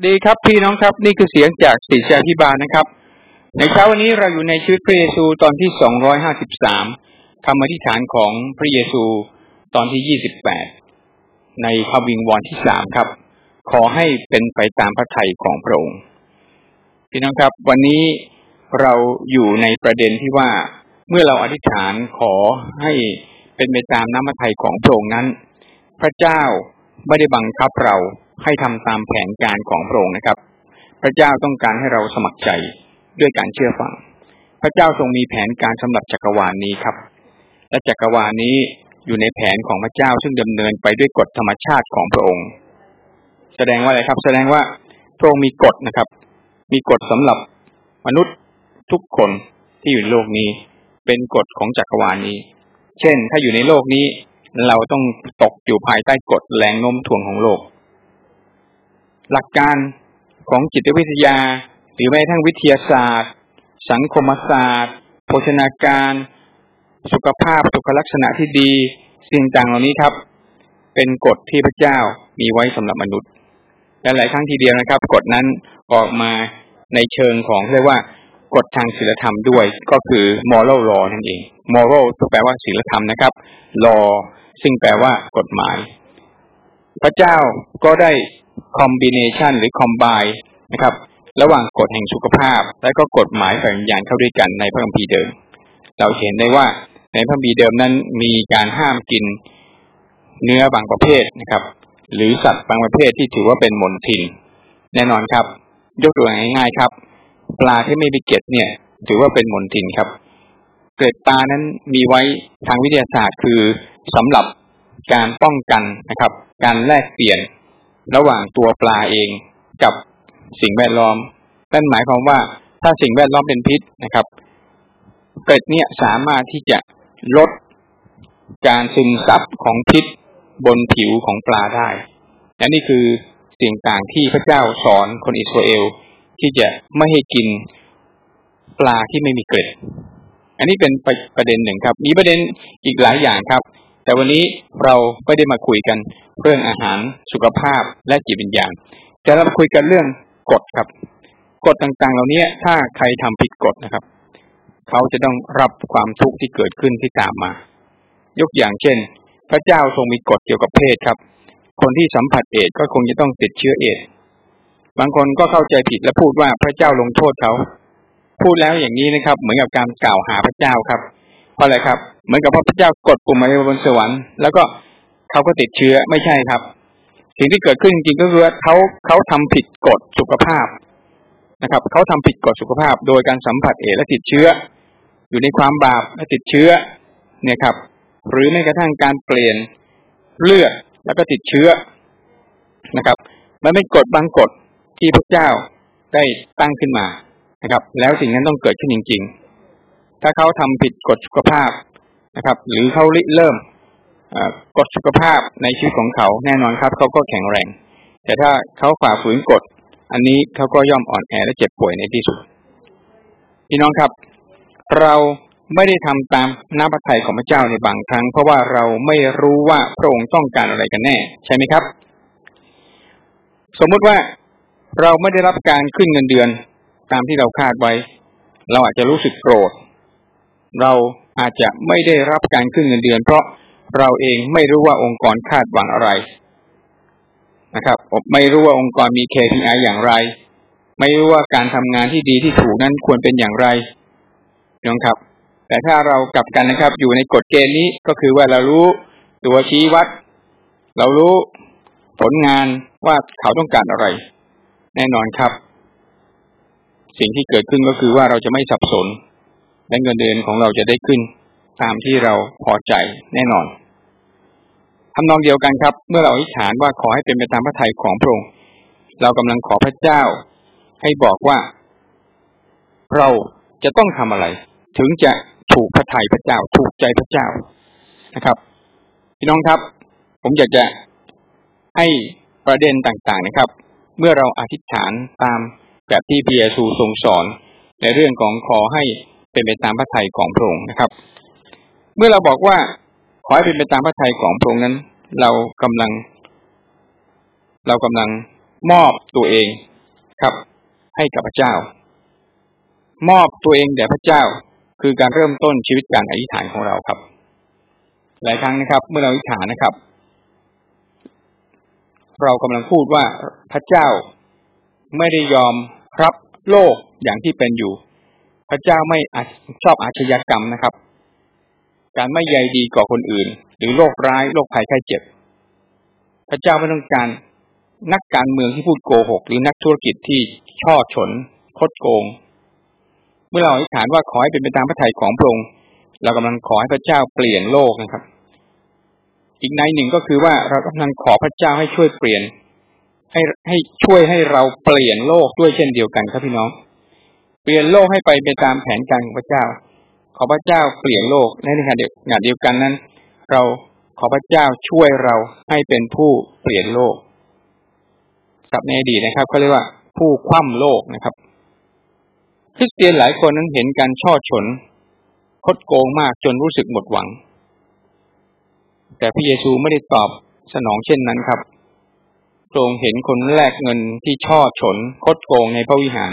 ดีครับพี่น้องครับนี่คือเสียงจากศิษยาพิบาลนะครับ ในเช้าวันนี้เราอยู่ในชีวิตพระเยซูตอนที่สองร้อยห้าสิบสามคำอธิษฐานของพระเยซูตอนที่ยี่สิบแปดในพระวิงวอนที่สามครับ ขอให้เป็นไปตามพระทัยของพระองค์ พี่น้องครับ วันนี้เราอยู่ในประเด็นที่ว่าเมื่อเราอธิษฐานขอให้เป็นไปตามน้ำพระทัยของพระองค์นั้น พระเจ้าไม่ได้บังคับเรา ให้ทำตามแผนการของพระองค์นะครับ พระเจ้าต้องการให้เราสมัครใจด้วยการเชื่อฟัง พระเจ้าทรงมีแผนการสำหรับจักรวาลนนี้ครับ และจักรวาลนนี้อยู่ในแผนของพระเจ้าซึ่งดำเนินไปด้วยกฎธรรมชาติของพระองค์ แสดงว่าอะไรครับ แสดงว่าพระองค์มีกฎนะครับ มีกฎสำหรับมนุษย์ทุกคนที่อยู่ในโลกนี้ เป็นกฎของจักรวาลนนี้ เช่น ถ้าอยู่ในโลกนี้ เราต้องตกอยู่ภายใต้กฎแรงโน้มถ่วงของโลก หลักการของจิตวิทยา หรือแม้ทั้งวิทยาศาสตร์ สังคมศาสตร์ โภชนาการ สุขภาพสุขลักษณะที่ดี สิ่งต่างเหล่านี้ครับ เป็นกฎที่พระเจ้ามีไว้สำหรับมนุษย์และหลายครั้งทีเดียวนะครับ กฎนั้นออกมาในเชิงของเรียกว่ากฎทางศีลธรรมด้วยก็คือ moral law นั่นเอง moral แปลว่าศีลธรรมนะครับ law ซึ่งแปลว่ากฎหมาย พระเจ้าก็ได้คอมบิเนชันหรือคอมไบนะครับ ระหว่างกฎแห่งสุขภาพ และก็กฎหมายฝ่ายวิญญาณเข้าด้วยกันในพระคัมภีร์เดิม เราเห็นได้ว่าในพระคัมภีร์เดิมนั้นมีการห้ามกินเนื้อบางประเภทนะครับ หรือสัตว์บางประเภทที่ถือว่าเป็นมลทิน แน่นอนครับ ยกตัวอย่างง่ายๆครับ ปลาที่ไม่มีเกล็ดเนี่ย ถือว่าเป็นมลทินครับ เกล็ดปลานั้นมีไว้ทางวิทยาศาสตร์คือสำหรับการป้องกันนะครับ การแลกเปลี่ยน ระหว่างตัวปลาเองกับสิ่งแวดล้อม นั่นหมายความว่าถ้าสิ่งแวดล้อมเป็นพิษนะครับเกล็ดเนี่ยสามารถที่จะลดการซึมซับของพิษบนผิวของปลาได้และนี่คือสิ่งต่างที่พระเจ้าสอนคนอิสราเอลที่จะไม่ให้กินปลาที่ไม่มีเกล็ด อันนี้เป็นประเด็นหนึ่งครับ มีประเด็นอีกหลายอย่างครับ แต่วันนี้เราไม่ได้มาคุยกันเรื่องอาหารสุขภาพและจิตวิญญาณจะเราคุยกันเรื่องกฎครับ กฎต่างๆ เหล่านี้ถ้าใครทำผิดกฎนะครับ เขาจะต้องรับความทุกข์ที่เกิดขึ้นที่ตามมา ยกอย่างเช่น พระเจ้าทรงมีกฎเกี่ยวกับเพศครับ คนที่สัมผัสเอดก็คงจะต้องติดเชื้อเอดบางคนก็เข้าใจผิดและพูดว่าพระเจ้าลงโทษเขา พูดแล้วอย่างนี้นะครับ เหมือนกับการกล่าวหาพระเจ้าครับ ราะอะไรครับ เหมือนกับพระเจ้ากดปุ่มอะไรบนสวรรค์แล้วก็เขาก็ติดเชื้อไม่ใช่ครับ สิ่งที่เกิดขึ้นจริงก็คือเขาเขาทำผิดกฎสุขภาพนะครับเขาทำผิดกฎสุขภาพ โดยการสัมผัสเอและติดเชื้อ อยู่ในความบาปและติดเชื้อเนี่ยครับ หรือแม้กระทั่งการเปลี่ยนเลือดแล้วก็ติดเชื้อนะครับ มันเป็นกฎบางกฎที่พระเจ้าได้ตั้งขึ้นมานะครับ แล้วสิ่งนั้นต้องเกิดขึ้นจริง ๆ ถ้าเขาทำผิดกฎสุขภาพนะครับ หรือเขาริเริ่มกฎสุขภาพในชีวิตของเขาแน่นอนครับเขาก็แข็งแรง แต่ถ้าเขาฝ่าฝืนกฎอันนี้เขาก็ย่อมอ่อนแอและเจ็บป่วยในที่สุดพี่น้องครับ เราไม่ได้ทำตามน้ำพระทัยของพระเจ้าในบางครั้ง เพราะว่าเราไม่รู้ว่าพระองค์ต้องการอะไรกันแน่ ใช่ไหมครับ สมมุติว่าเราไม่ได้รับการขึ้นเงินเดือนตามที่เราคาดไว้ เราอาจจะรู้สึกโกรธ เราอาจจะไม่ได้รับการขึ้นเงินเดือน เพราะเราเองไม่รู้ว่าองค์กรคาดหวังอะไรนะครับไม่รู้ว่าองค์กรมี KPI อย่างไร ไม่รู้ว่าการทำงานที่ดีที่ถูกนั้นควรเป็นอย่างไรน้องครับ แต่ถ้าเรากลับกันนะครับ อยู่ในกฎเกณฑ์นี้ก็คือว่าเรารู้ตัวชี้วัด เรารู้ผลงานว่าเขาต้องการอะไร แน่นอนครับ สิ่งที่เกิดขึ้นก็คือว่าเราจะไม่สับสน และเงินเดือนของเราจะได้ขึ้นตามที่เราพอใจแน่นอนทำนองเดียวกันครับ เมื่อเราอธิษฐานว่าขอให้เป็นไปตามพระทัยของพระองค์เรากำลังขอพระเจ้า ให้บอกว่า เราจะต้องทำอะไร ถึงจะถูกพระทัยพระเจ้า ถูกใจพระเจ้านะครับ พี่น้องครับ ผมอยากจะให้ประเด็นต่างๆนะครับ เมื่อเราอธิษฐานตามแบบที่พีเยซูทรงสอน ในเรื่องของขอให้ เป็นไปตามพระทัยของพระองค์นะครับ เมื่อเราบอกว่าขอให้เป็นไปตามพระทัยของพระองค์นั้น เรากำลัง เรากำลังมอบตัวเองครับ ให้กับพระเจ้า มอบตัวเองแด่พระเจ้า คือการเริ่มต้นชีวิตการอธิษฐานของเราครับ หลายครั้งนะครับ เมื่อเราอธิษฐานนะครับ เรากำลังพูดว่าพระเจ้าไม่ได้ยอมรับโลกอย่างที่เป็นอยู่ ระเจ้าไม่ชอบอาชญากรรมนะครับ การไม่ใยดีก่อคนอื่น หรือโรคร้ายโรคภัยไข้เจ็บ พระเจ้าไม่ต้องการนักการเมืองที่พูดโกหก หรือนักธุรกิจที่ช่อฉน คดโกง เมื่อเราอธิษฐานว่าขอให้เป็นไปตามพระทัยของพระองค์เรากำลังขอให้พระเจ้าเปลี่ยนโลกนะครับ อีกในหนึ่งก็คือว่าเรากำลังขอพระเจ้าให้ช่วยเปลี่ยน ให้ให้ช่วยให้เราเปลี่ยนโลกด้วยเช่นเดียวกันครับพี่น้อง เปลี่ยนโลกให้ไปไปตามแผนการของพระเจ้า ขอพระเจ้าเปลี่ยนโลกในขณะเดียวกันเดียวกันนั้น เราขอพระเจ้าช่วยเราให้เป็นผู้เปลี่ยนโลกครับในอดีตนะครับเขาเรียกว่าผู้คว่ำโลกนะครับคริสเตียนหลายคนนั้นเห็นการช่อฉน คดโกงมากจนรู้สึกหมดหวัง แต่พระเยซูไม่ได้ตอบสนองเช่นนั้นครับทรงเห็นคนแลกเงินที่ช่อฉน คดโกงในพระวิหาร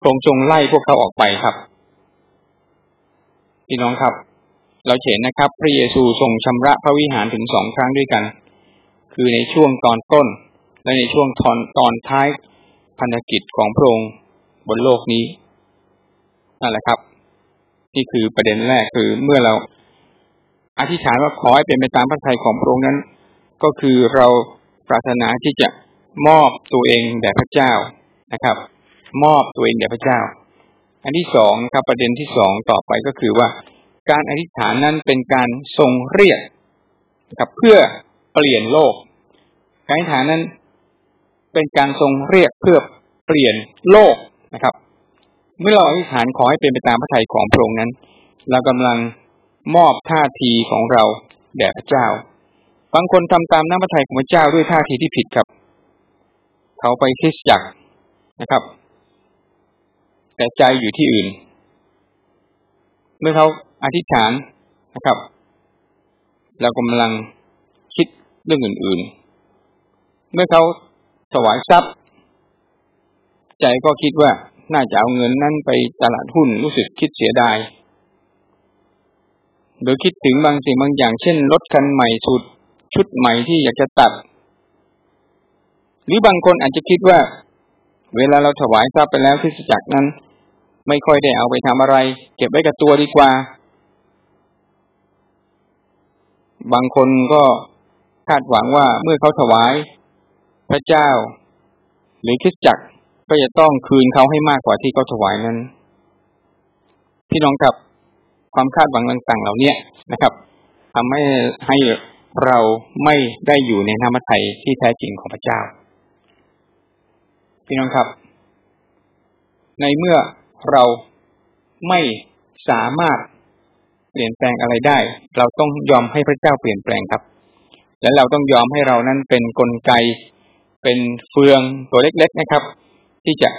ทระองทรงไล่พวกเขาออกไปครับ พี่น้องครับ เราเห็นนะครับ พระเยซูทรงชำระพระวิหารถึงสองครั้งด้วยกัน คือในช่วงตอนต้น และในช่วงตอนตอนท้ายพันธกิจของพระองค์บนโลกนี้นั่นแหละครับนี่คือประเด็นแรกคือเมื่อเราอธิษฐานว่าขอให้เป็นไปตามพระทัยของพระองค์นั้น ก็คือเราปรารถนาที่จะมอบตัวเองแด่พระเจ้านะครับ มอบตัวเองแด่พระเจ้า อันที่สองครับประเด็นที่สองต่อไปก็คือว่า การอธิษฐานนั้นเป็นการทรงเรียกนะครับเพื่อเปลี่ยนโลก การอธิษฐานนั้นเป็นการทรงเรียกเพื่อเปลี่ยนโลกนะครับ เมื่อเราอธิษฐานขอให้เป็นไปตามพระทัยของพระองค์นั้น เรากำลังมอบท่าทีของเราแด่พระเจ้า บางคนทำตามน้ำพระทัยของพระเจ้าด้วยท่าทีที่ผิดครับ เขาไปคริสจักนะครับ แต่ใจอยู่ที่อื่น เมื่อเขาอธิษฐานนะครับ เรากำลังคิดเรื่องอื่น ๆ เมื่อเขาถวายทรัพย์ ใจก็คิดว่าน่าจะเอาเงินนั้นไปตลาดหุ้นรู้สึกคิดเสียดายหรือคิดถึงบางสิ่งบางอย่าง เช่นรถคันใหม่สุดชุดใหม่ที่อยากจะตัด หรือบางคนอาจจะคิดว่า เวลาเราถวายทรัพย์ไปแล้วที่จักรนั้น ไม่ค่อยได้เอาไปทำอะไร เก็บไว้กับตัวดีกว่า บางคนก็คาดหวังว่าเมื่อเขาถวาย พระเจ้า หรือคิดจักก็จะต้องคืนเขาให้มากกว่าที่เขาถวายนั้น พี่น้องครับความคาดหวังต่างๆ เหล่านี้นะครับทำให้ให้เราไม่ได้อยู่ในน้ำมัทยที่แท้จริงของพระเจ้า พี่น้องครับ ในเมื่อ เราไม่สามารถเปลี่ยนแปลงอะไรได้ เราต้องยอมให้พระเจ้าเปลี่ยนแปลงครับ และเราต้องยอมให้เรานั้นเป็นนกลไก เป็นเฟืองตัวเล็ก ๆนะครับ ที่จะ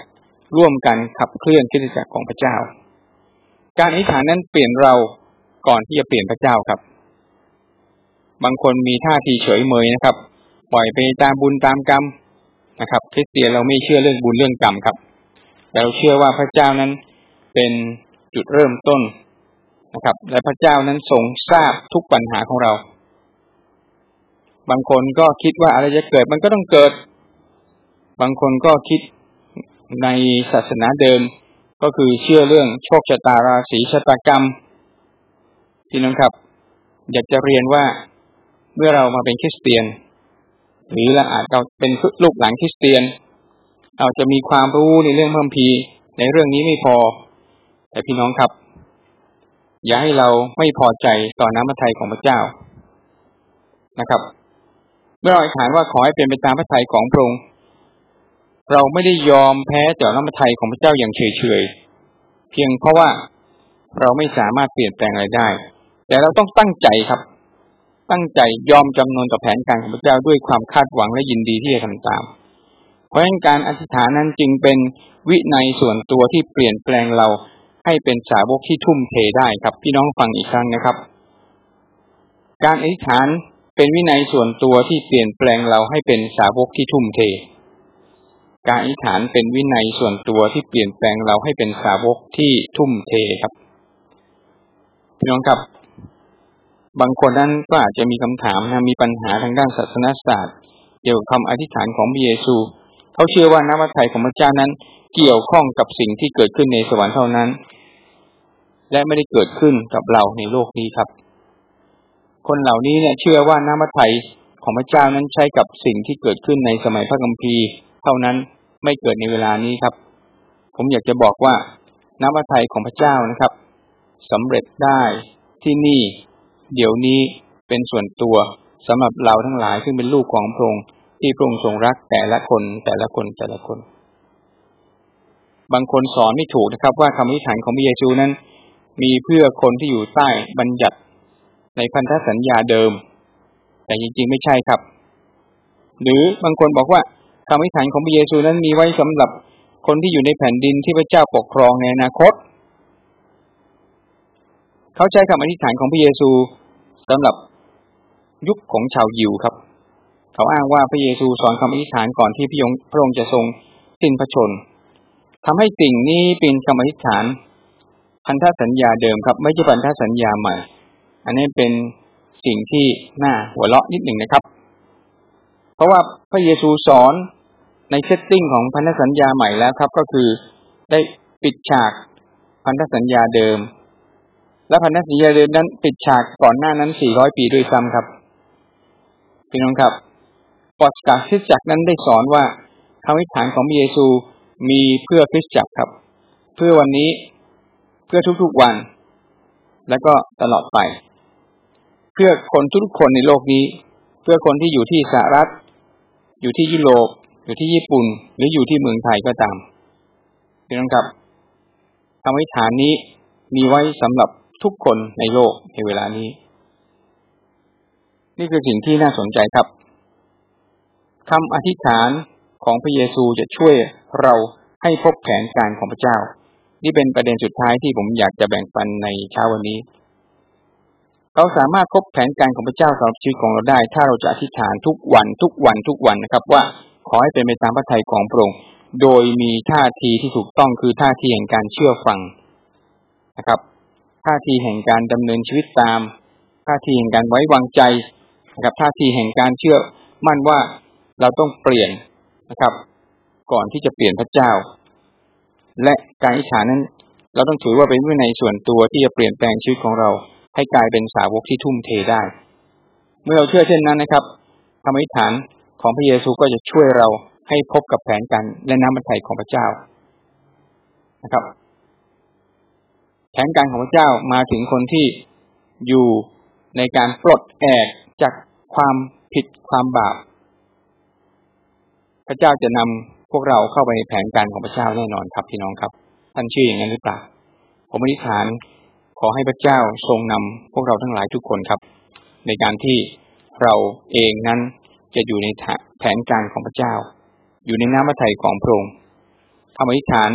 ร่วมกันขับเคลื่อนคิดจักรของพระเจ้า การอธิษฐานนั้นเปลี่ยนเราก่อนที่จะเปลี่ยนพระเจ้าครับ บางคนมีท่าทีเฉยเมยนะครับ ปล่อยไปตามบุญตามกรรมนะครับคริสเตียนเราไม่เชื่อเรื่องบุญเรื่องกรรมครับ เราเชื่อว่าพระเจ้านั้นเป็นจุดเริ่มต้นนะครับ และพระเจ้านั้นทรงทราบทุกปัญหาของเรา บางคนก็คิดว่าอะไรจะเกิดมันก็ต้องเกิด บางคนก็คิดในศาสนาเดิม ก็คือเชื่อเรื่องโชคชะตาราศีชะตากรรมพี่น้องครับ อยากจะเรียนว่าเมื่อเรามาเป็นคริสเตียน หรือเราอาจเราเป็นลูกหลานคริสเตียน เราจะมีความรู้ในเรื่องพัมพีในเรื่องนี้ไม่พอ แต่พี่น้องครับ อย่าให้เราไม่พอใจต่อน้ำพระทัยของพระเจ้านะครับเมื่อเราอธิษฐานว่าขอให้เป็นไปตามพระทัยของพระองค์เราไม่ได้ยอมแพ้ต่อน้ำพระทัยของพระเจ้าอย่างเฉยๆเพียงเพราะว่าเราไม่สามารถเปลี่ยนแปลงอะไรได้ แต่เราต้องตั้งใจครับ ตั้งใจยอมจำนนต่อแผนการของพระเจ้าด้วยความคาดหวังและยินดีที่จะทำตาม เพราะฉะนั้นการอธิษฐานนั้นจึงเป็นวินัยส่วนตัวที่เปลี่ยนแปลงเราให้เป็นสาวกที่ทุ่มเทได้ครับ พี่น้องฟังอีกครั้งนะครับ การอธิษฐานเป็นวินัยส่วนตัวที่เปลี่ยนแปลงเราให้เป็นสาวกที่ทุ่มเท การอธิษฐานเป็นวินัยส่วนตัวที่เปลี่ยนแปลงเราให้เป็นสาวกที่ทุ่มเทครับ พี่น้องครับ บางคนนั้นก็อาจจะมีคำถามนะมีปัญหาทางด้านศาสนาศาสตร์ เกี่ยวกับคำอธิษฐานของพระเยซู เขาเชื่อว่าน้ำพระทัยของพระเจ้านั้น เกี่ยวข้องกับสิ่งที่เกิดขึ้นในสวรรค์เท่านั้น และไม่ได้เกิดขึ้นกับเราในโลกนี้ครับ คนเหล่านี้เนี่ยเชื่อว่าน้ำพระทัยของพระเจ้านั้นใช้กับสิ่งที่เกิดขึ้นในสมัยพระคัมภีเท่านั้นไม่เกิดในเวลานี้ครับ ผมอยากจะบอกว่าน้ำพระทัยของพระเจ้านะครับสำเร็จได้ที่นี่ เดี๋ยวนี้เป็นส่วนตัวสำหรับเราทั้งหลายซึ่งเป็นลูกของพระองค์ ที่พระองค์ทรงรักแต่ละคนแต่ละคนแต่ละคน บางคนสอนไม่ถูกนะครับ ว่าคำอธิษฐานของพระเยซูนั้น มีเพื่อคนที่อยู่ใต้บัญญัติในพันธสัญญาเดิม แต่จริงๆไม่ใช่ครับ หรือบางคนบอกว่าคำอธิษฐานของพระเยซูนั้นมีไว้สำหรับคนที่อยู่ในแผ่นดินที่พระเจ้าปกครองในอนาคต เขาใช้คำอธิษฐานของพระเยซูสำหรับยุคของชาวยิวครับ เขาอ้างว่าพระเยซูสอนคำอธิษฐานก่อนที่พระองค์พระองค์จะทรงสิ้นพระชนทำให้สิ่งนี้เป็นคำอธิษฐานพันธสัญญาเดิมครับ ไม่ใช่พันธสัญญาใหม่ อันนี้เป็นสิ่งที่น่าหัวเราะนิดหนึ่งนะครับ เพราะว่าพระเยซูสอนในเซตติ้งของพันธสัญญาใหม่แล้วครับ ก็คือได้ปิดฉากพันธสัญญาเดิม และพันธสัญญาเดิมนั้นปิดฉากก่อนหน้านั้น 400 ปีด้วยซ้ำครับ พี่น้องครับ ปอดกาคริสจักรนั้นได้สอนว่าคำวิฐานของพระเยซูมีเพื่อคริสจักรครับ เพื่อวันนี้เพื่อทุกๆวัน และก็ตลอดไป เพื่อคนทุกคนในโลกนี้ เพื่อคนที่อยู่ที่สหรัฐ อยู่ที่ยุโรป อยู่ที่ญี่ปุ่น หรืออยู่ที่เมืองไทยก็ตามพี่น้องครับคำอธิษฐานนี้มีไว้สำหรับทุกคนในโลกในเวลานี้ นี่คือสิ่งที่น่าสนใจครับ คำอธิษฐานของพระเยซูจะช่วยเราให้พบแผนการของพระเจ้า นี่เป็นประเด็นสุดท้ายที่ผมอยากจะแบ่งปันในเช้าวันนี้ เราสามารถพบแผนการของพระเจ้าสำหรับชีวิตของเราได้ ถ้าเราจะอธิษฐานทุกวันทุกวันทุกวันนะครับ ว่าขอให้เป็นไปตามพระทัยของพระองค์โดยมีท่าทีที่ถูกต้องคือท่าทีแห่งการเชื่อฟังนะครับ ท่าทีแห่งการดำเนินชีวิตตาม ท่าทีแห่งการไว้วางใจนะครับท่าทีแห่งการเชื่อมั่นว่า เราต้องเปลี่ยนนะครับ ก่อนที่จะเปลี่ยนพระเจ้า และการอิจฉานั้น เราต้องถือว่าเป็นวินัยส่วนตัวที่จะเปลี่ยนแปลงชีวิตของเรา ให้กลายเป็นสาวกที่ทุ่มเทได้ เมื่อเราเชื่อเช่นนั้นนะครับคำอธิษฐานของพระเยซูก็จะช่วยเราให้พบกับแผนการและน้ำมันไถ่ของพระเจ้านะครับ แผนการของพระเจ้ามาถึงคนที่อยู่ในการปลดแอกจากความผิดความบาป พระเจ้าจะนำพวกเราเข้าไปในแผนการของพระเจ้าแน่นอนครับพี่น้องครับ ท่านเชื่ออย่างนั้นหรือเปล่า ผมอธิษฐานขอให้พระเจ้าทรงนำพวกเราทั้งหลายทุกคนครับ ในการที่เราเองนั้นจะอยู่ในแผนการของพระเจ้า อยู่ในน้ำพระทัยของพระองค์คำอธิษฐาน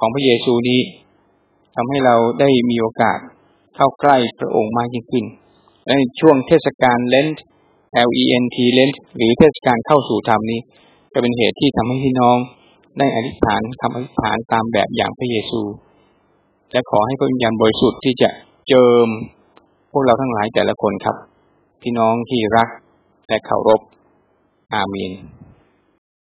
ของพระเยซูนี้ทำให้เราได้มีโอกาสเข้าใกล้พระองค์มากยิ่งขึ้นในช่วงเทศกาลเลนต์ L E N T เลนต์หรือเทศกาลเข้าสู่ธรรมนี้ ก็เป็นเหตุที่ทำให้พี่น้องได้อธิษฐานทำอธิษฐานตามแบบอย่างพระเยซู และขอให้พระวิญญาณบริสุทธิ์ที่จะเจิม พวกเราทั้งหลายแต่ละคนครับ พี่น้องที่รักและเคารพอาเมน